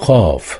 خاف